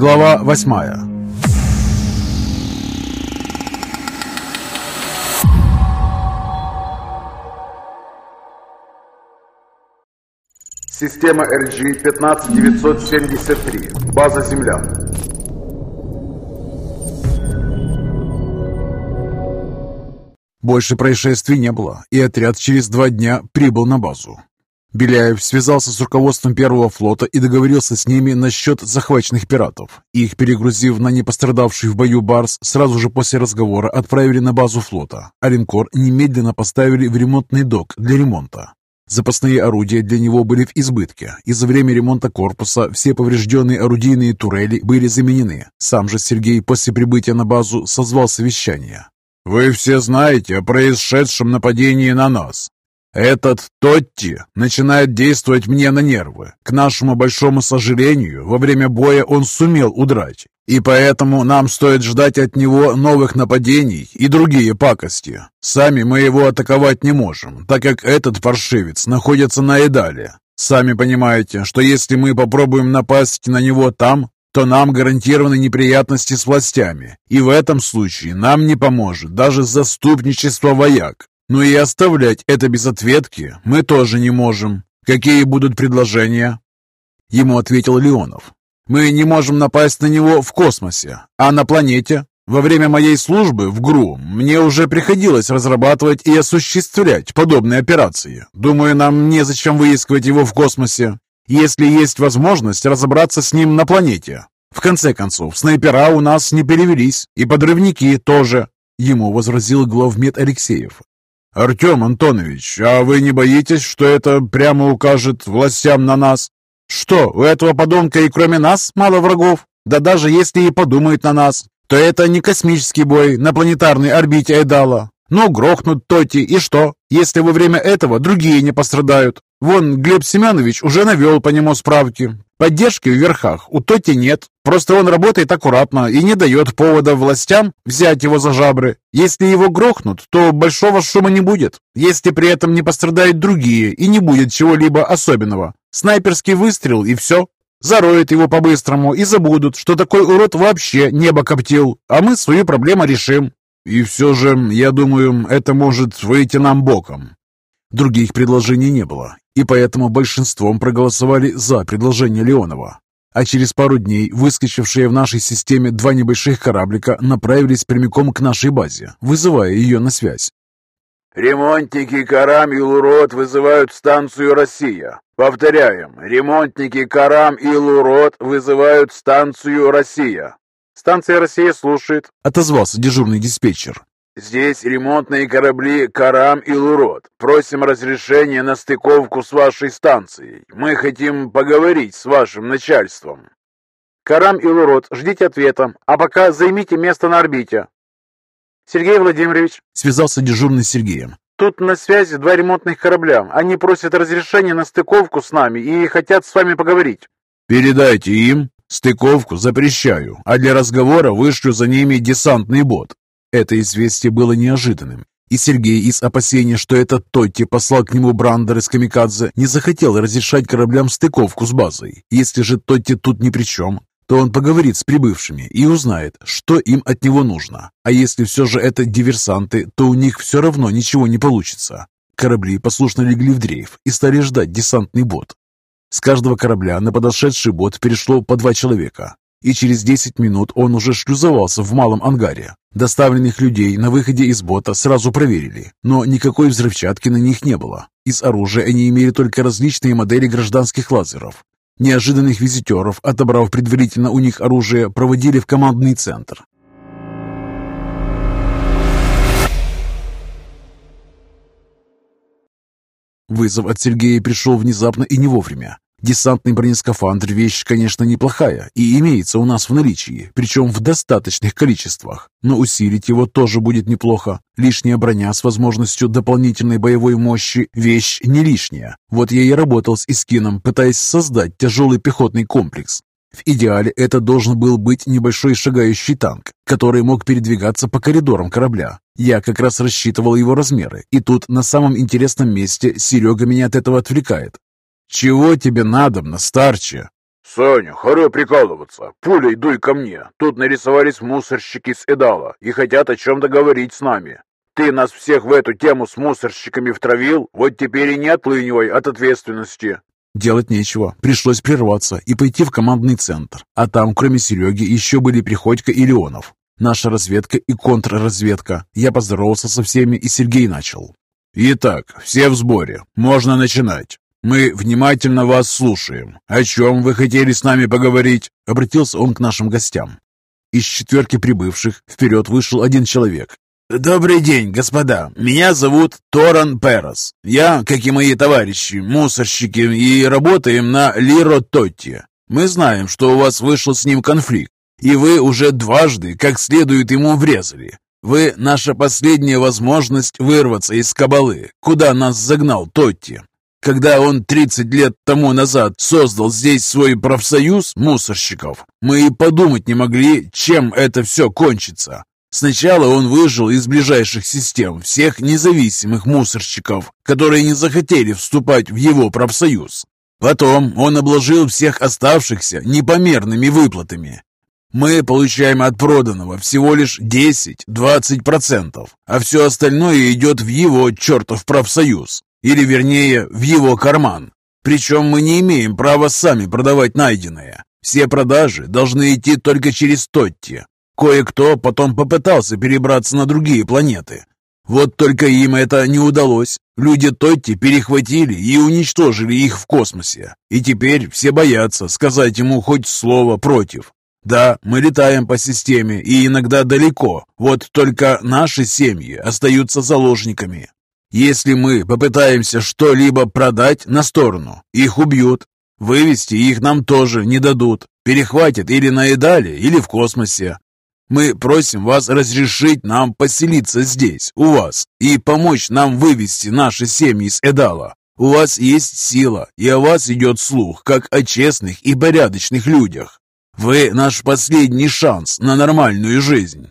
Глава восьмая Система RG-15973. База Земля. Больше происшествий не было, и отряд через два дня прибыл на базу. Беляев связался с руководством первого флота и договорился с ними насчет захваченных пиратов. Их, перегрузив на непострадавший в бою Барс, сразу же после разговора отправили на базу флота, а линкор немедленно поставили в ремонтный док для ремонта. Запасные орудия для него были в избытке, и за время ремонта корпуса все поврежденные орудийные турели были заменены. Сам же Сергей после прибытия на базу созвал совещание. «Вы все знаете о происшедшем нападении на нас. Этот Тотти начинает действовать мне на нервы. К нашему большому сожалению, во время боя он сумел удрать, и поэтому нам стоит ждать от него новых нападений и другие пакости. Сами мы его атаковать не можем, так как этот паршивец находится на Эдале. Сами понимаете, что если мы попробуем напасть на него там, то нам гарантированы неприятности с властями, и в этом случае нам не поможет даже заступничество вояк. Но и оставлять это без ответки мы тоже не можем. Какие будут предложения?» Ему ответил Леонов. «Мы не можем напасть на него в космосе, а на планете. Во время моей службы в ГРУ мне уже приходилось разрабатывать и осуществлять подобные операции. Думаю, нам незачем выискивать его в космосе, если есть возможность разобраться с ним на планете. В конце концов, снайпера у нас не перевелись, и подрывники тоже». Ему возразил главмед Алексеев. «Артем Антонович, а вы не боитесь, что это прямо укажет властям на нас?» «Что, у этого подонка и кроме нас мало врагов? Да даже если и подумают на нас, то это не космический бой на планетарной орбите Эдала. Ну, грохнут Тоти, и что, если во время этого другие не пострадают? Вон, Глеб Семенович уже навел по нему справки. Поддержки в верхах у Тоти нет. Просто он работает аккуратно и не дает повода властям взять его за жабры. Если его грохнут, то большого шума не будет, если при этом не пострадают другие и не будет чего-либо особенного. Снайперский выстрел и все. Зароют его по-быстрому и забудут, что такой урод вообще небо коптил, а мы свою проблему решим. И все же, я думаю, это может выйти нам боком. Других предложений не было, и поэтому большинством проголосовали за предложение Леонова. А через пару дней выскочившие в нашей системе два небольших кораблика направились прямиком к нашей базе, вызывая ее на связь. Ремонтники Карам и Лурод вызывают станцию «Россия». Повторяем, ремонтники Карам и Лурод вызывают станцию «Россия». «Станция «Россия» слушает», — отозвался дежурный диспетчер. Здесь ремонтные корабли «Карам» и «Лурод». Просим разрешения на стыковку с вашей станцией. Мы хотим поговорить с вашим начальством». «Карам» и «Лурод», ждите ответа. А пока займите место на орбите. «Сергей Владимирович», — связался дежурный с Сергеем. «Тут на связи два ремонтных корабля. Они просят разрешения на стыковку с нами и хотят с вами поговорить». «Передайте им. Стыковку запрещаю, а для разговора вышлю за ними десантный бот. Это известие было неожиданным, и Сергей из опасения, что этот Тотти послал к нему Брандер из Камикадзе, не захотел разрешать кораблям стыковку с базой. Если же Тотти тут ни при чем, то он поговорит с прибывшими и узнает, что им от него нужно. А если все же это диверсанты, то у них все равно ничего не получится. Корабли послушно легли в дрейф и стали ждать десантный бот. С каждого корабля на подошедший бот перешло по два человека и через 10 минут он уже шлюзовался в малом ангаре. Доставленных людей на выходе из бота сразу проверили, но никакой взрывчатки на них не было. Из оружия они имели только различные модели гражданских лазеров. Неожиданных визитеров, отобрав предварительно у них оружие, проводили в командный центр. Вызов от Сергея пришел внезапно и не вовремя. Десантный бронескафандр – вещь, конечно, неплохая и имеется у нас в наличии, причем в достаточных количествах. Но усилить его тоже будет неплохо. Лишняя броня с возможностью дополнительной боевой мощи – вещь не лишняя. Вот я и работал с Искином, пытаясь создать тяжелый пехотный комплекс. В идеале это должен был быть небольшой шагающий танк, который мог передвигаться по коридорам корабля. Я как раз рассчитывал его размеры, и тут на самом интересном месте Серега меня от этого отвлекает. «Чего тебе надо, старче?» «Саня, хоро прикалываться. Пулей дуй ко мне. Тут нарисовались мусорщики с Эдала и хотят о чем-то говорить с нами. Ты нас всех в эту тему с мусорщиками втравил, вот теперь и не отлынивай от ответственности». Делать нечего. Пришлось прерваться и пойти в командный центр. А там, кроме Сереги, еще были Приходько и Леонов. Наша разведка и контрразведка. Я поздоровался со всеми, и Сергей начал. «Итак, все в сборе. Можно начинать. Мы внимательно вас слушаем. О чем вы хотели с нами поговорить?» Обратился он к нашим гостям. Из четверки прибывших вперед вышел один человек. «Добрый день, господа. Меня зовут Торан Перос. Я, как и мои товарищи, мусорщики, и работаем на Лиро Тотти. Мы знаем, что у вас вышел с ним конфликт, и вы уже дважды как следует ему врезали. Вы – наша последняя возможность вырваться из кабалы, куда нас загнал Тотти. Когда он 30 лет тому назад создал здесь свой профсоюз мусорщиков, мы и подумать не могли, чем это все кончится. Сначала он выжил из ближайших систем всех независимых мусорщиков, которые не захотели вступать в его профсоюз. Потом он обложил всех оставшихся непомерными выплатами. Мы получаем от проданного всего лишь 10-20%, а все остальное идет в его чертов профсоюз. Или, вернее, в его карман. Причем мы не имеем права сами продавать найденное. Все продажи должны идти только через Тотти. Кое-кто потом попытался перебраться на другие планеты. Вот только им это не удалось. Люди Тотти перехватили и уничтожили их в космосе. И теперь все боятся сказать ему хоть слово против. Да, мы летаем по системе и иногда далеко, вот только наши семьи остаются заложниками. Если мы попытаемся что-либо продать на сторону, их убьют. Вывести их нам тоже не дадут. Перехватят или на Эдале, или в космосе. Мы просим вас разрешить нам поселиться здесь, у вас, и помочь нам вывести наши семьи с Эдала. У вас есть сила, и о вас идет слух, как о честных и порядочных людях. Вы наш последний шанс на нормальную жизнь.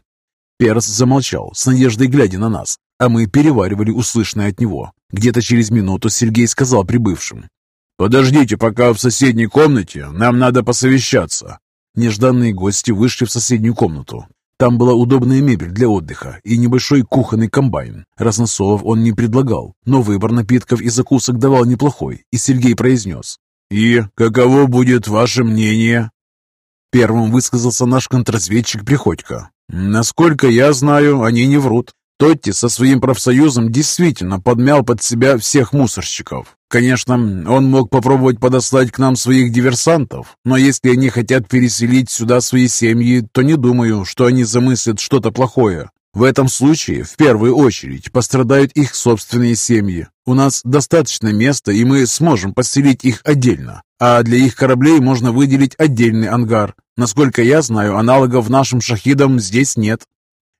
Перс замолчал, с надеждой глядя на нас а мы переваривали услышанное от него. Где-то через минуту Сергей сказал прибывшим. «Подождите пока в соседней комнате, нам надо посовещаться». Нежданные гости вышли в соседнюю комнату. Там была удобная мебель для отдыха и небольшой кухонный комбайн. Разносолов он не предлагал, но выбор напитков и закусок давал неплохой, и Сергей произнес. «И каково будет ваше мнение?» Первым высказался наш контрразведчик Приходько. «Насколько я знаю, они не врут. Тотти со своим профсоюзом действительно подмял под себя всех мусорщиков. Конечно, он мог попробовать подослать к нам своих диверсантов, но если они хотят переселить сюда свои семьи, то не думаю, что они замыслят что-то плохое. В этом случае, в первую очередь, пострадают их собственные семьи. У нас достаточно места, и мы сможем поселить их отдельно. А для их кораблей можно выделить отдельный ангар. Насколько я знаю, аналогов нашим шахидам здесь нет.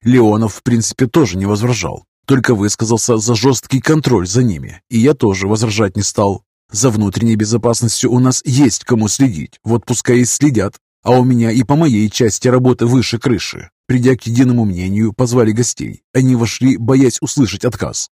Леонов, в принципе, тоже не возражал, только высказался за жесткий контроль за ними, и я тоже возражать не стал. За внутренней безопасностью у нас есть кому следить, вот пускай и следят, а у меня и по моей части работы выше крыши. Придя к единому мнению, позвали гостей. Они вошли, боясь услышать отказ.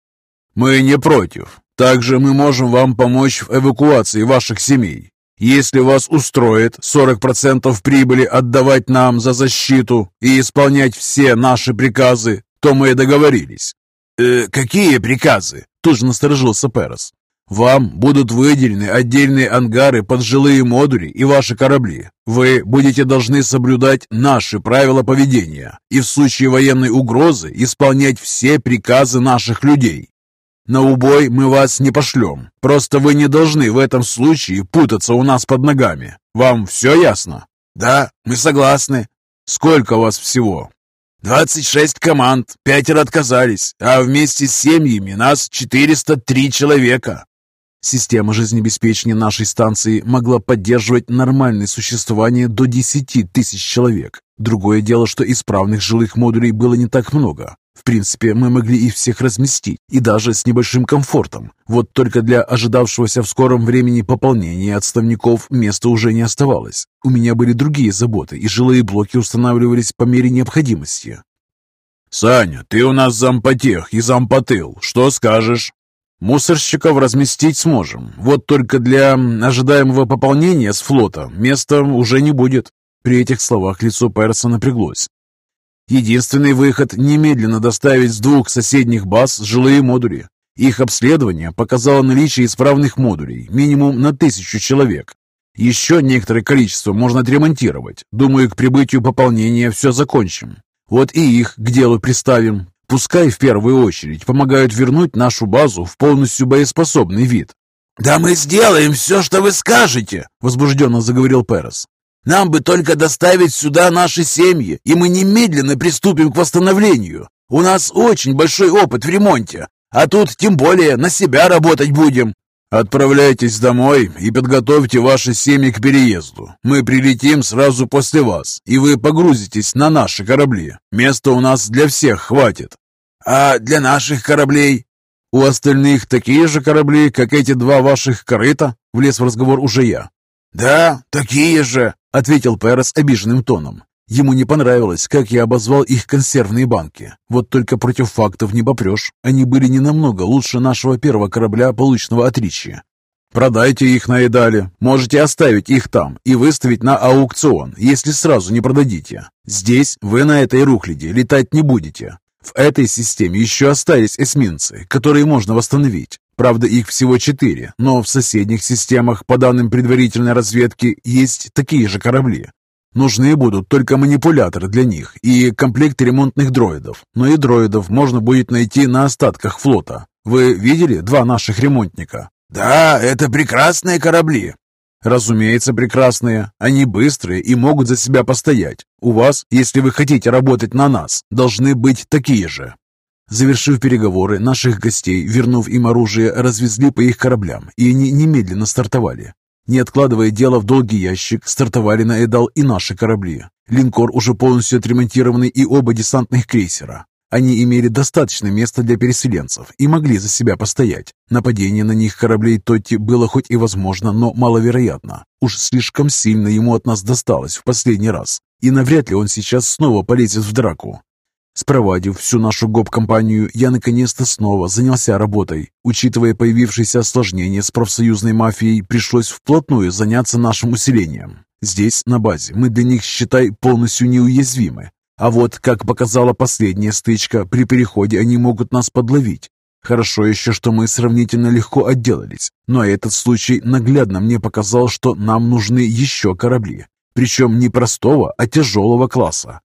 «Мы не против. Также мы можем вам помочь в эвакуации ваших семей. Если вас устроит 40% прибыли отдавать нам за защиту и исполнять все наши приказы, то мы договорились». «Э, «Какие приказы?» – тут же насторожился Перес. «Вам будут выделены отдельные ангары под жилые модули и ваши корабли. Вы будете должны соблюдать наши правила поведения и в случае военной угрозы исполнять все приказы наших людей. На убой мы вас не пошлем. Просто вы не должны в этом случае путаться у нас под ногами. Вам все ясно? Да, мы согласны. Сколько вас всего? 26 команд, пятеро отказались, а вместе с семьями нас 403 человека. Система жизнеобеспечения нашей станции могла поддерживать нормальное существование до 10 тысяч человек. Другое дело, что исправных жилых модулей было не так много. В принципе, мы могли их всех разместить, и даже с небольшим комфортом. Вот только для ожидавшегося в скором времени пополнения отставников места уже не оставалось. У меня были другие заботы, и жилые блоки устанавливались по мере необходимости. «Саня, ты у нас зампотех и зампотыл. Что скажешь?» Мусорщиков разместить сможем. Вот только для ожидаемого пополнения с флота места уже не будет. При этих словах лицо Перса напряглось. Единственный выход – немедленно доставить с двух соседних баз жилые модули. Их обследование показало наличие исправных модулей, минимум на тысячу человек. Еще некоторое количество можно отремонтировать. Думаю, к прибытию пополнения все закончим. Вот и их к делу приставим. Пускай в первую очередь помогают вернуть нашу базу в полностью боеспособный вид. «Да мы сделаем все, что вы скажете!» — возбужденно заговорил Перес. «Нам бы только доставить сюда наши семьи, и мы немедленно приступим к восстановлению. У нас очень большой опыт в ремонте, а тут тем более на себя работать будем. «Отправляйтесь домой и подготовьте ваши семьи к переезду. Мы прилетим сразу после вас, и вы погрузитесь на наши корабли. Места у нас для всех хватит». «А для наших кораблей?» «У остальных такие же корабли, как эти два ваших корыта?» Влез в разговор уже я. «Да, такие же», — ответил Перес обиженным тоном. Ему не понравилось, как я обозвал их консервные банки. Вот только против фактов не попрешь. Они были не намного лучше нашего первого корабля, полученного от Ричи. Продайте их на Эдале. Можете оставить их там и выставить на аукцион, если сразу не продадите. Здесь вы на этой рухляде летать не будете. В этой системе еще остались эсминцы, которые можно восстановить. Правда, их всего четыре, но в соседних системах, по данным предварительной разведки, есть такие же корабли. Нужны будут только манипуляторы для них и комплект ремонтных дроидов. Но и дроидов можно будет найти на остатках флота. Вы видели два наших ремонтника? Да, это прекрасные корабли. Разумеется, прекрасные. Они быстрые и могут за себя постоять. У вас, если вы хотите работать на нас, должны быть такие же. Завершив переговоры, наших гостей, вернув им оружие, развезли по их кораблям, и они немедленно стартовали. Не откладывая дело в долгий ящик, стартовали на Эдал и наши корабли. Линкор уже полностью отремонтированный и оба десантных крейсера. Они имели достаточно места для переселенцев и могли за себя постоять. Нападение на них кораблей Тотти было хоть и возможно, но маловероятно. Уж слишком сильно ему от нас досталось в последний раз, и навряд ли он сейчас снова полезет в драку. Спровадив всю нашу гоп-компанию, я наконец-то снова занялся работой. Учитывая появившиеся осложнения с профсоюзной мафией, пришлось вплотную заняться нашим усилением. Здесь, на базе, мы для них, считай, полностью неуязвимы. А вот, как показала последняя стычка, при переходе они могут нас подловить. Хорошо еще, что мы сравнительно легко отделались, но этот случай наглядно мне показал, что нам нужны еще корабли. Причем не простого, а тяжелого класса.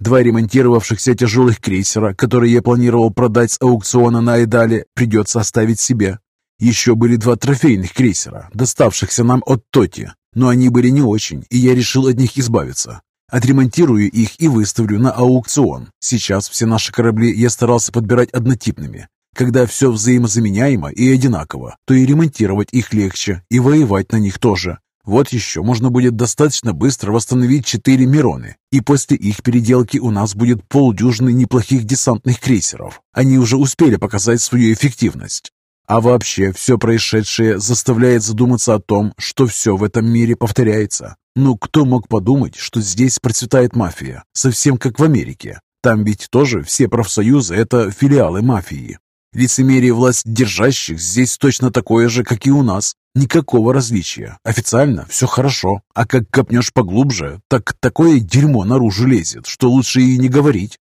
Два ремонтировавшихся тяжелых крейсера, которые я планировал продать с аукциона на Айдале, придется оставить себе. Еще были два трофейных крейсера, доставшихся нам от Тоти, но они были не очень, и я решил от них избавиться. Отремонтирую их и выставлю на аукцион. Сейчас все наши корабли я старался подбирать однотипными. Когда все взаимозаменяемо и одинаково, то и ремонтировать их легче, и воевать на них тоже. Вот еще можно будет достаточно быстро восстановить четыре Мироны, и после их переделки у нас будет полдюжины неплохих десантных крейсеров. Они уже успели показать свою эффективность. А вообще, все происшедшее заставляет задуматься о том, что все в этом мире повторяется. Ну, кто мог подумать, что здесь процветает мафия, совсем как в Америке? Там ведь тоже все профсоюзы – это филиалы мафии. Лицемерие власть держащих здесь точно такое же, как и у нас. Никакого различия. Официально все хорошо, а как копнешь поглубже, так такое дерьмо наружу лезет, что лучше и не говорить.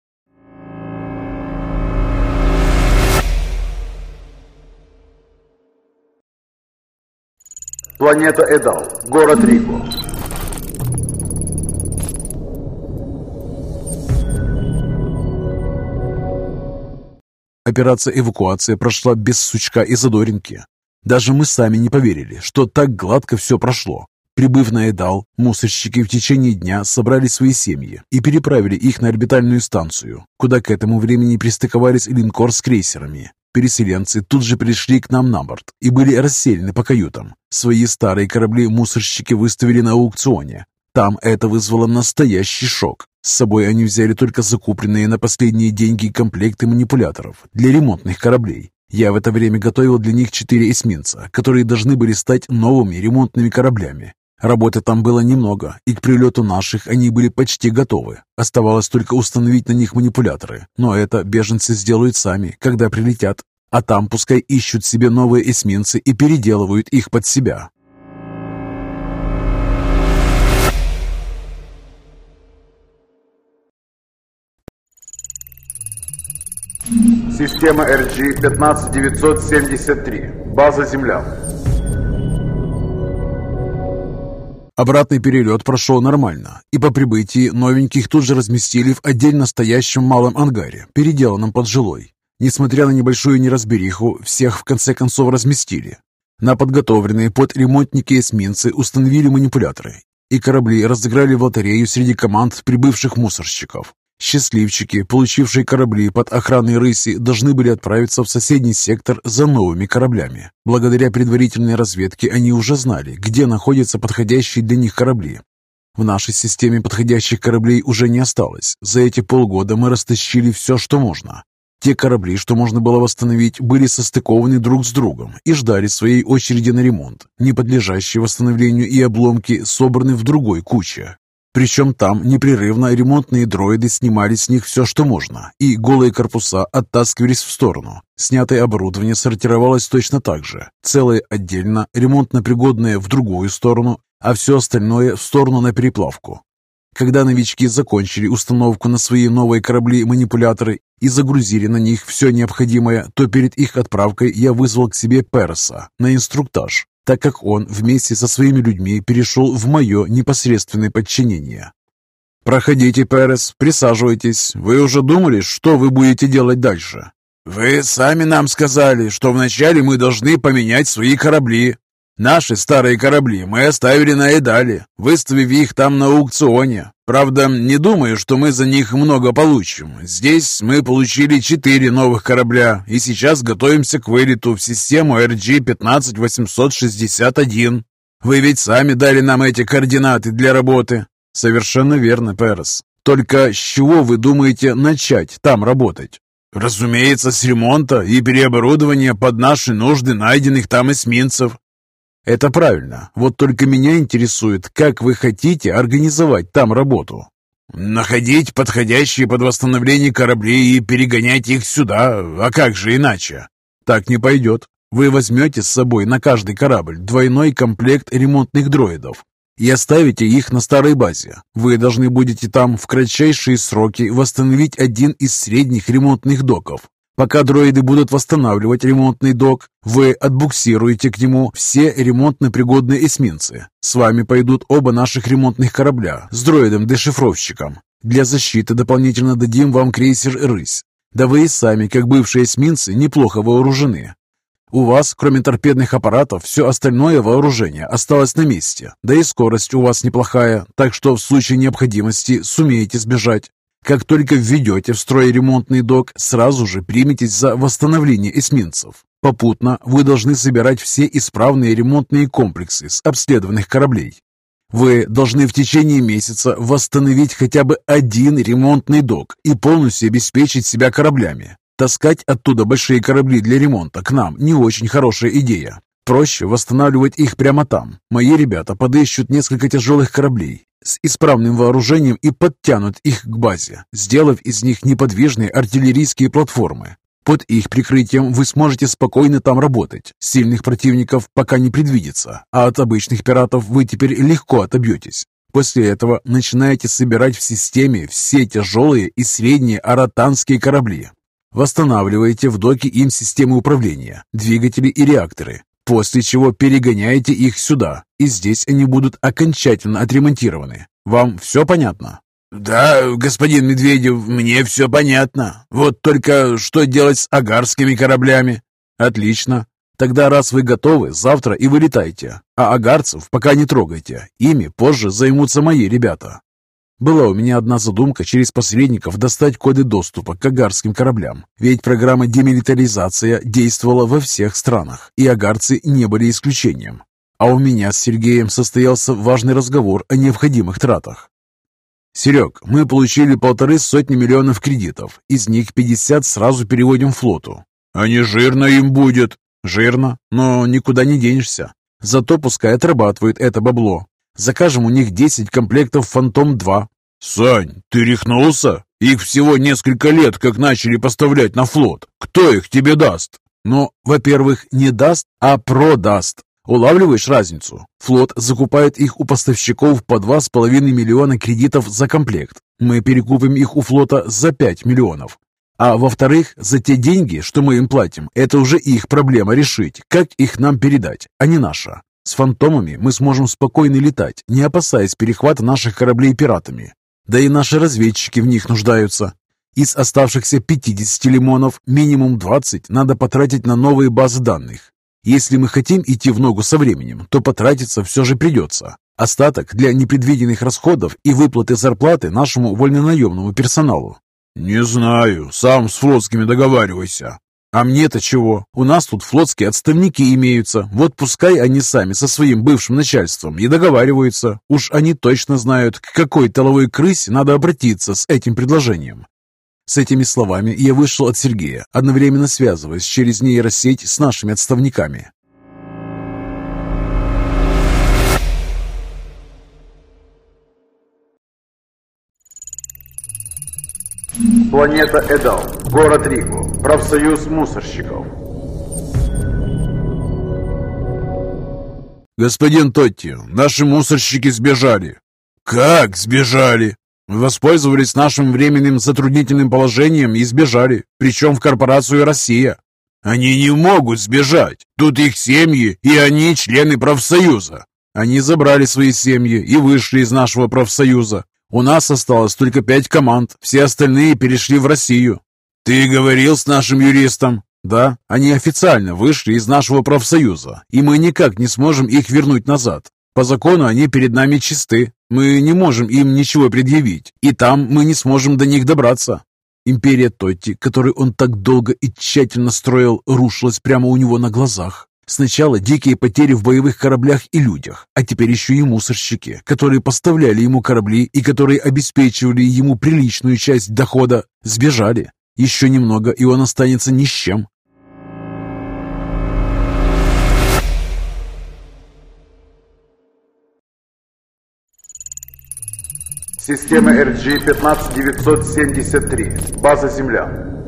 Планета Эдал, город Риго. Операция эвакуации прошла без сучка и задоринки. Даже мы сами не поверили, что так гладко все прошло. Прибыв на Эдал, мусорщики в течение дня собрали свои семьи и переправили их на орбитальную станцию, куда к этому времени пристыковались линкор с крейсерами. Переселенцы тут же пришли к нам на борт и были расселены по каютам. Свои старые корабли мусорщики выставили на аукционе. Там это вызвало настоящий шок. С собой они взяли только закупленные на последние деньги комплекты манипуляторов для ремонтных кораблей. Я в это время готовил для них четыре эсминца, которые должны были стать новыми ремонтными кораблями. Работы там было немного, и к прилету наших они были почти готовы. Оставалось только установить на них манипуляторы, но это беженцы сделают сами, когда прилетят. А там пускай ищут себе новые эсминцы и переделывают их под себя. Система RG-15973. База Земля. Обратный перелет прошел нормально, и по прибытии новеньких тут же разместили в отдельно стоящем малом ангаре, переделанном под жилой. Несмотря на небольшую неразбериху, всех в конце концов разместили. На подготовленные под ремонтники эсминцы установили манипуляторы, и корабли разыграли в лотерею среди команд прибывших мусорщиков. Счастливчики, получившие корабли под охраной рыси, должны были отправиться в соседний сектор за новыми кораблями. Благодаря предварительной разведке они уже знали, где находятся подходящие для них корабли. В нашей системе подходящих кораблей уже не осталось. За эти полгода мы растащили все, что можно. Те корабли, что можно было восстановить, были состыкованы друг с другом и ждали своей очереди на ремонт. Не подлежащие восстановлению и обломки собраны в другой куче. Причем там непрерывно ремонтные дроиды снимали с них все, что можно, и голые корпуса оттаскивались в сторону. Снятое оборудование сортировалось точно так же. Целое отдельно, ремонтно-пригодное в другую сторону, а все остальное в сторону на переплавку. Когда новички закончили установку на свои новые корабли-манипуляторы и загрузили на них все необходимое, то перед их отправкой я вызвал к себе Перса на инструктаж так как он вместе со своими людьми перешел в мое непосредственное подчинение. «Проходите, Перес, присаживайтесь. Вы уже думали, что вы будете делать дальше?» «Вы сами нам сказали, что вначале мы должны поменять свои корабли. Наши старые корабли мы оставили на Эдале, выставив их там на аукционе. Правда, не думаю, что мы за них много получим. Здесь мы получили четыре новых корабля и сейчас готовимся к вылету в систему RG-15861. Вы ведь сами дали нам эти координаты для работы. Совершенно верно, Перес. Только с чего вы думаете начать там работать? Разумеется, с ремонта и переоборудования под наши нужды найденных там эсминцев. Это правильно. Вот только меня интересует, как вы хотите организовать там работу. Находить подходящие под восстановление корабли и перегонять их сюда. А как же иначе? Так не пойдет. Вы возьмете с собой на каждый корабль двойной комплект ремонтных дроидов и оставите их на старой базе. Вы должны будете там в кратчайшие сроки восстановить один из средних ремонтных доков, Пока дроиды будут восстанавливать ремонтный док, вы отбуксируете к нему все ремонтно-пригодные эсминцы. С вами пойдут оба наших ремонтных корабля с дроидом-дешифровщиком. Для защиты дополнительно дадим вам крейсер «Рысь». Да вы и сами, как бывшие эсминцы, неплохо вооружены. У вас, кроме торпедных аппаратов, все остальное вооружение осталось на месте. Да и скорость у вас неплохая, так что в случае необходимости сумеете сбежать. Как только введете в строй ремонтный док, сразу же приметесь за восстановление эсминцев. Попутно вы должны собирать все исправные ремонтные комплексы с обследованных кораблей. Вы должны в течение месяца восстановить хотя бы один ремонтный док и полностью обеспечить себя кораблями. Таскать оттуда большие корабли для ремонта к нам не очень хорошая идея. Проще восстанавливать их прямо там. Мои ребята подыщут несколько тяжелых кораблей с исправным вооружением и подтянут их к базе, сделав из них неподвижные артиллерийские платформы. Под их прикрытием вы сможете спокойно там работать. Сильных противников пока не предвидится, а от обычных пиратов вы теперь легко отобьетесь. После этого начинаете собирать в системе все тяжелые и средние аратанские корабли. Восстанавливаете в доке им системы управления, двигатели и реакторы, после чего перегоняете их сюда, и здесь они будут окончательно отремонтированы. Вам все понятно? «Да, господин Медведев, мне все понятно. Вот только что делать с агарскими кораблями?» «Отлично. Тогда, раз вы готовы, завтра и вылетайте. А агарцев пока не трогайте. Ими позже займутся мои ребята. Была у меня одна задумка через посредников достать коды доступа к агарским кораблям, ведь программа демилитаризация действовала во всех странах, и агарцы не были исключением. А у меня с Сергеем состоялся важный разговор о необходимых тратах. «Серег, мы получили полторы сотни миллионов кредитов, из них 50 сразу переводим флоту». «А не жирно им будет?» «Жирно, но никуда не денешься. Зато пускай отрабатывают это бабло. Закажем у них 10 комплектов «Фантом-2». «Сань, ты рехнулся? Их всего несколько лет, как начали поставлять на флот. Кто их тебе даст?» Но, во-первых, не даст, а продаст. Улавливаешь разницу? Флот закупает их у поставщиков по 2,5 миллиона кредитов за комплект. Мы перекупим их у флота за 5 миллионов. А во-вторых, за те деньги, что мы им платим, это уже их проблема решить, как их нам передать, а не наша. С фантомами мы сможем спокойно летать, не опасаясь перехвата наших кораблей пиратами. Да и наши разведчики в них нуждаются. Из оставшихся 50 лимонов минимум 20 надо потратить на новые базы данных. Если мы хотим идти в ногу со временем, то потратиться все же придется. Остаток для непредвиденных расходов и выплаты зарплаты нашему вольнонаемному персоналу. «Не знаю. Сам с флотскими договаривайся». «А мне-то чего? У нас тут флотские отставники имеются. Вот пускай они сами со своим бывшим начальством и договариваются. Уж они точно знают, к какой толовой крысе надо обратиться с этим предложением». С этими словами я вышел от Сергея, одновременно связываясь через нейросеть с нашими отставниками. Планета Эдал. Город Риго. Профсоюз мусорщиков. Господин Тотти, наши мусорщики сбежали. Как сбежали? Воспользовались нашим временным затруднительным положением и сбежали, причем в корпорацию «Россия». Они не могут сбежать. Тут их семьи, и они члены профсоюза. Они забрали свои семьи и вышли из нашего профсоюза. У нас осталось только пять команд, все остальные перешли в Россию. Ты говорил с нашим юристом? Да, они официально вышли из нашего профсоюза, и мы никак не сможем их вернуть назад. По закону они перед нами чисты, мы не можем им ничего предъявить, и там мы не сможем до них добраться. Империя Тотти, которую он так долго и тщательно строил, рушилась прямо у него на глазах. Сначала дикие потери в боевых кораблях и людях, а теперь еще и мусорщики, которые поставляли ему корабли и которые обеспечивали ему приличную часть дохода, сбежали. Еще немного, и он останется ни с чем. Система RG-15973. База Земля.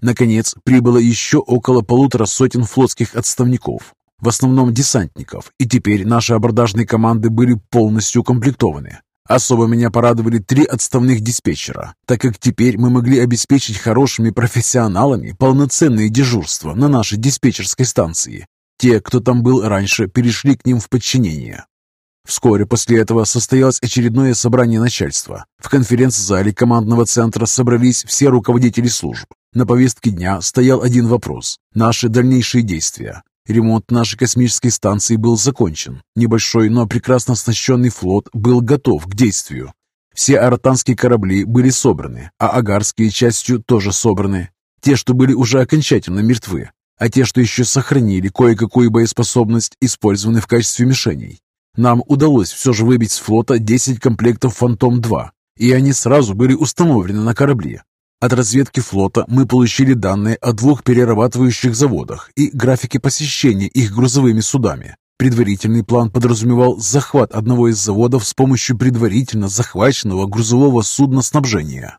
Наконец, прибыло еще около полутора сотен флотских отставников, в основном десантников, и теперь наши абордажные команды были полностью укомплектованы. Особо меня порадовали три отставных диспетчера, так как теперь мы могли обеспечить хорошими профессионалами полноценные дежурства на нашей диспетчерской станции. Те, кто там был раньше, перешли к ним в подчинение. Вскоре после этого состоялось очередное собрание начальства. В конференц-зале командного центра собрались все руководители служб. На повестке дня стоял один вопрос – наши дальнейшие действия. Ремонт нашей космической станции был закончен. Небольшой, но прекрасно оснащенный флот был готов к действию. Все аратанские корабли были собраны, а агарские частью тоже собраны. Те, что были уже окончательно мертвы, а те, что еще сохранили кое-какую боеспособность, использованы в качестве мишеней. Нам удалось все же выбить с флота 10 комплектов «Фантом-2», и они сразу были установлены на корабле. От разведки флота мы получили данные о двух перерабатывающих заводах и графики посещения их грузовыми судами. Предварительный план подразумевал захват одного из заводов с помощью предварительно захваченного грузового судна снабжения.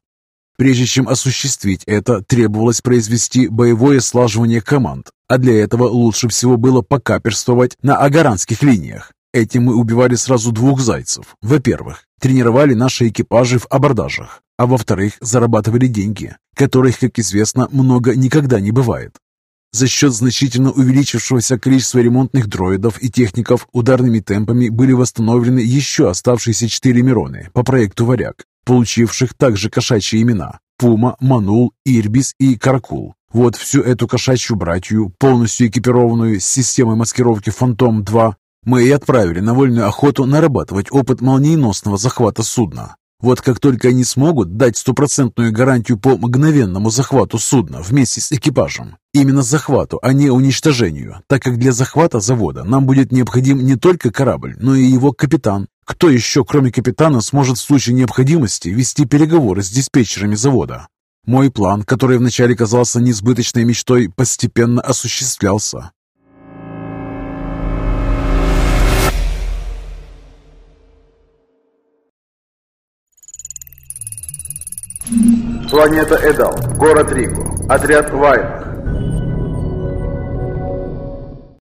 Прежде чем осуществить это, требовалось произвести боевое слаживание команд, а для этого лучше всего было покаперствовать на агаранских линиях. Этим мы убивали сразу двух зайцев. Во-первых, тренировали наши экипажи в абордажах, а во-вторых, зарабатывали деньги, которых, как известно, много никогда не бывает. За счет значительно увеличившегося количества ремонтных дроидов и техников ударными темпами были восстановлены еще оставшиеся четыре Мироны по проекту «Варяг», получивших также кошачьи имена – Пума, Манул, Ирбис и Каракул. Вот всю эту кошачью братью, полностью экипированную с системой маскировки «Фантом-2», мы и отправили на вольную охоту нарабатывать опыт молниеносного захвата судна. Вот как только они смогут дать стопроцентную гарантию по мгновенному захвату судна вместе с экипажем, именно захвату, а не уничтожению, так как для захвата завода нам будет необходим не только корабль, но и его капитан. Кто еще, кроме капитана, сможет в случае необходимости вести переговоры с диспетчерами завода? Мой план, который вначале казался несбыточной мечтой, постепенно осуществлялся. Планета Эдал. Город Риго. Отряд Вайнах.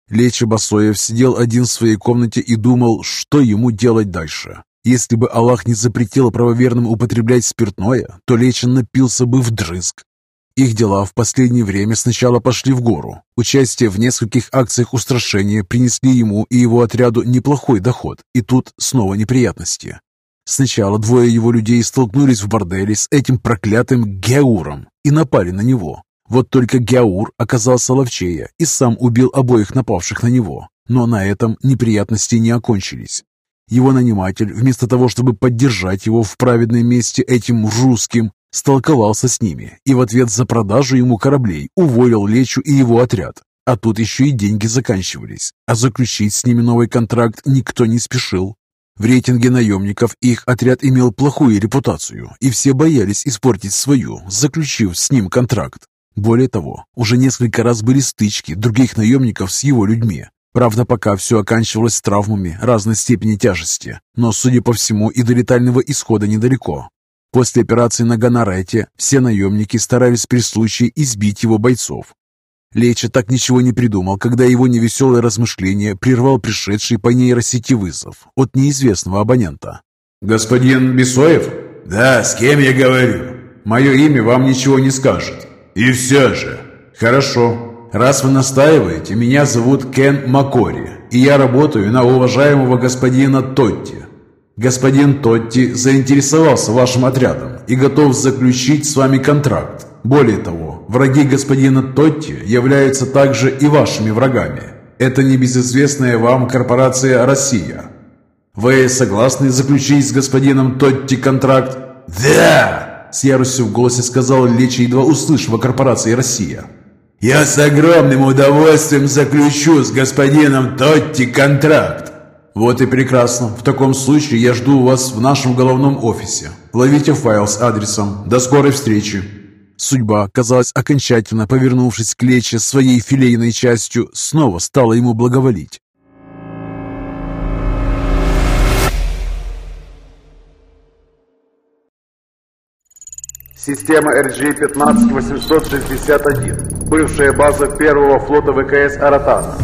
Лечи Басоев сидел один в своей комнате и думал, что ему делать дальше. Если бы Аллах не запретил правоверным употреблять спиртное, то Лечин напился бы вдрызг. Их дела в последнее время сначала пошли в гору. Участие в нескольких акциях устрашения принесли ему и его отряду неплохой доход, и тут снова неприятности. Сначала двое его людей столкнулись в борделе с этим проклятым Геуром и напали на него. Вот только Геур оказался ловчее и сам убил обоих напавших на него. Но на этом неприятности не окончились. Его наниматель, вместо того, чтобы поддержать его в праведном месте этим русским, столковался с ними и в ответ за продажу ему кораблей уволил Лечу и его отряд. А тут еще и деньги заканчивались, а заключить с ними новый контракт никто не спешил. В рейтинге наемников их отряд имел плохую репутацию, и все боялись испортить свою, заключив с ним контракт. Более того, уже несколько раз были стычки других наемников с его людьми. Правда, пока все оканчивалось травмами разной степени тяжести, но, судя по всему, и до летального исхода недалеко. После операции на Гонорете все наемники старались при случае избить его бойцов. Леча так ничего не придумал, когда его невеселое размышление прервал пришедший по нейросети вызов от неизвестного абонента. «Господин Бесоев?» «Да, с кем я говорю?» «Мое имя вам ничего не скажет». «И все же». «Хорошо. Раз вы настаиваете, меня зовут Кен Макори, и я работаю на уважаемого господина Тотти. Господин Тотти заинтересовался вашим отрядом и готов заключить с вами контракт. Более того, враги господина Тотти являются также и вашими врагами. Это небезызвестная вам корпорация «Россия». Вы согласны заключить с господином Тотти контракт? «Да!» С яростью в голосе сказал Лечи, едва услышав о корпорации «Россия». «Я с огромным удовольствием заключу с господином Тотти контракт. «Вот и прекрасно. В таком случае я жду вас в нашем головном офисе. Ловите файл с адресом. До скорой встречи!» Судьба, казалось, окончательно повернувшись к Лече своей филейной частью, снова стала ему благоволить. Система RG-15861. Бывшая база первого флота ВКС «Аратана».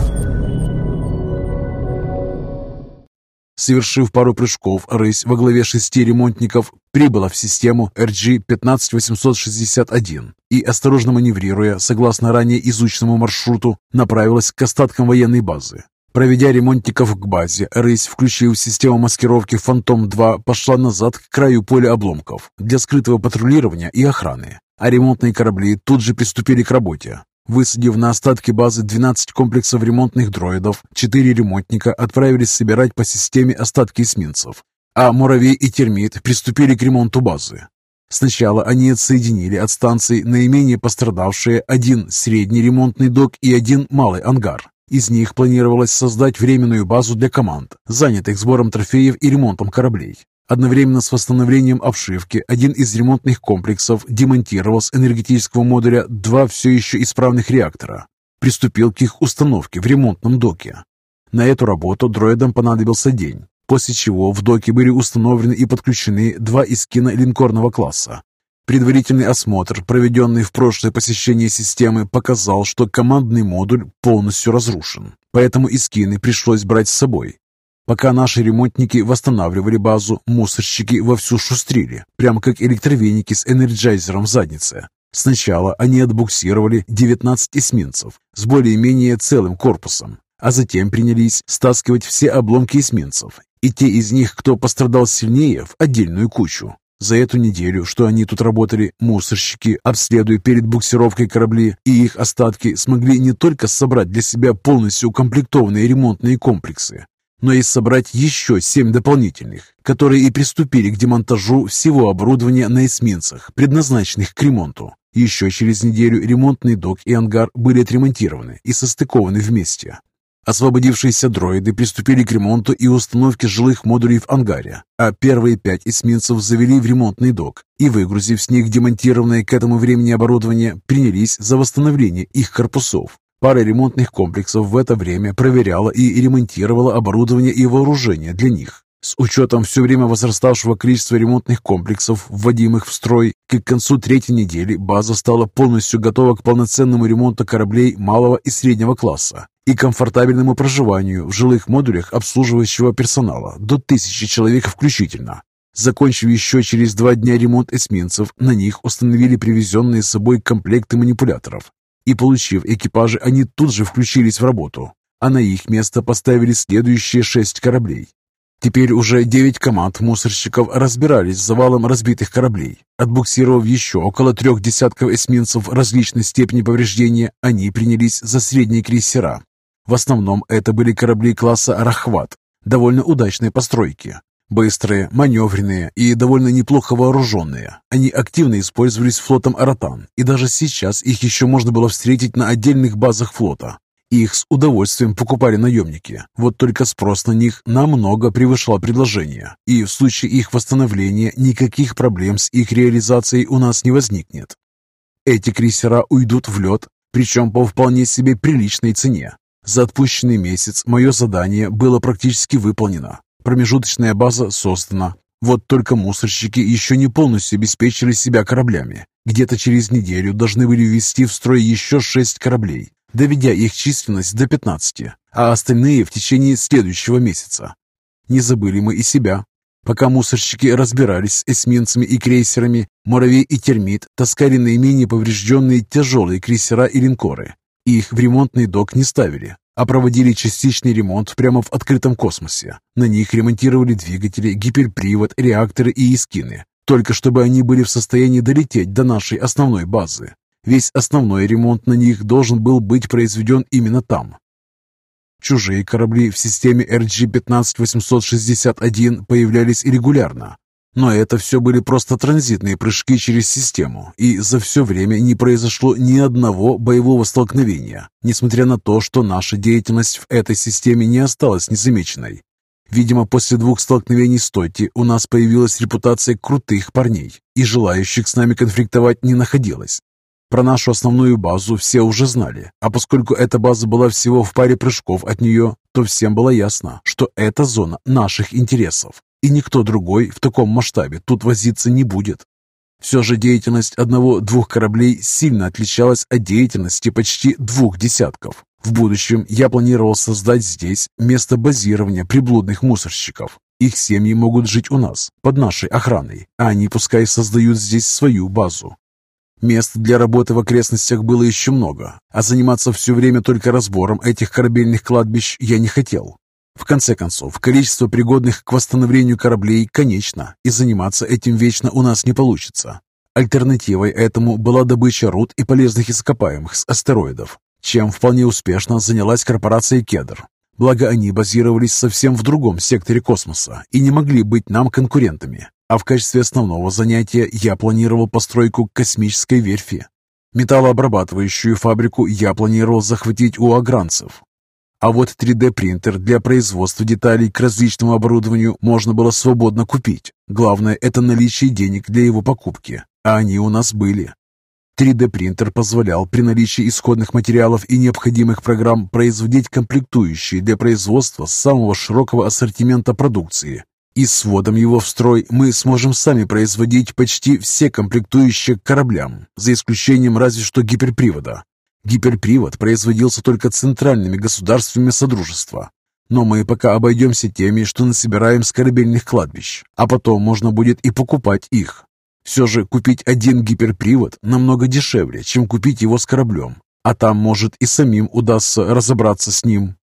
Совершив пару прыжков, рысь во главе шести ремонтников прибыла в систему RG-15861 и, осторожно маневрируя, согласно ранее изученному маршруту, направилась к остаткам военной базы. Проведя ремонтников к базе, рысь, включив систему маскировки «Фантом-2», пошла назад к краю поля обломков для скрытого патрулирования и охраны, а ремонтные корабли тут же приступили к работе. Высадив на остатки базы 12 комплексов ремонтных дроидов, четыре ремонтника отправились собирать по системе остатки эсминцев, а Муравей и Термит приступили к ремонту базы. Сначала они отсоединили от станций наименее пострадавшие один средний ремонтный док и один малый ангар. Из них планировалось создать временную базу для команд, занятых сбором трофеев и ремонтом кораблей. Одновременно с восстановлением обшивки один из ремонтных комплексов демонтировал с энергетического модуля два все еще исправных реактора. Приступил к их установке в ремонтном доке. На эту работу дроидам понадобился день, после чего в доке были установлены и подключены два искина линкорного класса. Предварительный осмотр, проведенный в прошлое посещение системы, показал, что командный модуль полностью разрушен, поэтому искины пришлось брать с собой. Пока наши ремонтники восстанавливали базу, мусорщики вовсю шустрили, прямо как электровеники с энерджайзером в заднице. Сначала они отбуксировали 19 эсминцев с более-менее целым корпусом, а затем принялись стаскивать все обломки эсминцев и те из них, кто пострадал сильнее, в отдельную кучу. За эту неделю, что они тут работали, мусорщики, обследуя перед буксировкой корабли и их остатки, смогли не только собрать для себя полностью укомплектованные ремонтные комплексы, но и собрать еще семь дополнительных, которые и приступили к демонтажу всего оборудования на эсминцах, предназначенных к ремонту. Еще через неделю ремонтный док и ангар были отремонтированы и состыкованы вместе. Освободившиеся дроиды приступили к ремонту и установке жилых модулей в ангаре, а первые пять эсминцев завели в ремонтный док и, выгрузив с них демонтированное к этому времени оборудование, принялись за восстановление их корпусов. Пара ремонтных комплексов в это время проверяла и ремонтировала оборудование и вооружение для них. С учетом все время возраставшего количества ремонтных комплексов, вводимых в строй, к концу третьей недели база стала полностью готова к полноценному ремонту кораблей малого и среднего класса и комфортабельному проживанию в жилых модулях обслуживающего персонала до тысячи человек включительно. Закончив еще через два дня ремонт эсминцев, на них установили привезенные с собой комплекты манипуляторов. И получив экипажи, они тут же включились в работу, а на их место поставили следующие шесть кораблей. Теперь уже девять команд мусорщиков разбирались с завалом разбитых кораблей. Отбуксировав еще около трех десятков эсминцев различной степени повреждения, они принялись за средние крейсера. В основном это были корабли класса «Рахват», довольно удачной постройки. Быстрые, маневренные и довольно неплохо вооруженные. Они активно использовались флотом «Аратан», и даже сейчас их еще можно было встретить на отдельных базах флота. Их с удовольствием покупали наемники, вот только спрос на них намного превышал предложение, и в случае их восстановления никаких проблем с их реализацией у нас не возникнет. Эти крейсера уйдут в лед, причем по вполне себе приличной цене. За отпущенный месяц мое задание было практически выполнено. Промежуточная база создана. Вот только мусорщики еще не полностью обеспечили себя кораблями. Где-то через неделю должны были ввести в строй еще шесть кораблей доведя их численность до 15, а остальные в течение следующего месяца. Не забыли мы и себя. Пока мусорщики разбирались с эсминцами и крейсерами, муравей и термит таскали наименее поврежденные тяжелые крейсера и линкоры. Их в ремонтный док не ставили, а проводили частичный ремонт прямо в открытом космосе. На них ремонтировали двигатели, гиперпривод, реакторы и искины, только чтобы они были в состоянии долететь до нашей основной базы. Весь основной ремонт на них должен был быть произведен именно там. Чужие корабли в системе RG-15861 появлялись регулярно, но это все были просто транзитные прыжки через систему, и за все время не произошло ни одного боевого столкновения, несмотря на то, что наша деятельность в этой системе не осталась незамеченной. Видимо, после двух столкновений с Тотти у нас появилась репутация крутых парней, и желающих с нами конфликтовать не находилось. Про нашу основную базу все уже знали, а поскольку эта база была всего в паре прыжков от нее, то всем было ясно, что это зона наших интересов, и никто другой в таком масштабе тут возиться не будет. Все же деятельность одного-двух кораблей сильно отличалась от деятельности почти двух десятков. В будущем я планировал создать здесь место базирования приблудных мусорщиков. Их семьи могут жить у нас, под нашей охраной, а они пускай создают здесь свою базу. Мест для работы в окрестностях было еще много, а заниматься все время только разбором этих корабельных кладбищ я не хотел. В конце концов, количество пригодных к восстановлению кораблей конечно, и заниматься этим вечно у нас не получится. Альтернативой этому была добыча руд и полезных ископаемых с астероидов, чем вполне успешно занялась корпорация «Кедр». Благо они базировались совсем в другом секторе космоса и не могли быть нам конкурентами. А в качестве основного занятия я планировал постройку космической верфи. Металлообрабатывающую фабрику я планировал захватить у агранцев. А вот 3D-принтер для производства деталей к различному оборудованию можно было свободно купить. Главное – это наличие денег для его покупки, а они у нас были. 3D-принтер позволял при наличии исходных материалов и необходимых программ производить комплектующие для производства самого широкого ассортимента продукции и с вводом его в строй мы сможем сами производить почти все комплектующие к кораблям, за исключением разве что гиперпривода. Гиперпривод производился только центральными государствами Содружества. Но мы пока обойдемся теми, что насобираем с корабельных кладбищ, а потом можно будет и покупать их. Все же купить один гиперпривод намного дешевле, чем купить его с кораблем, а там, может, и самим удастся разобраться с ним.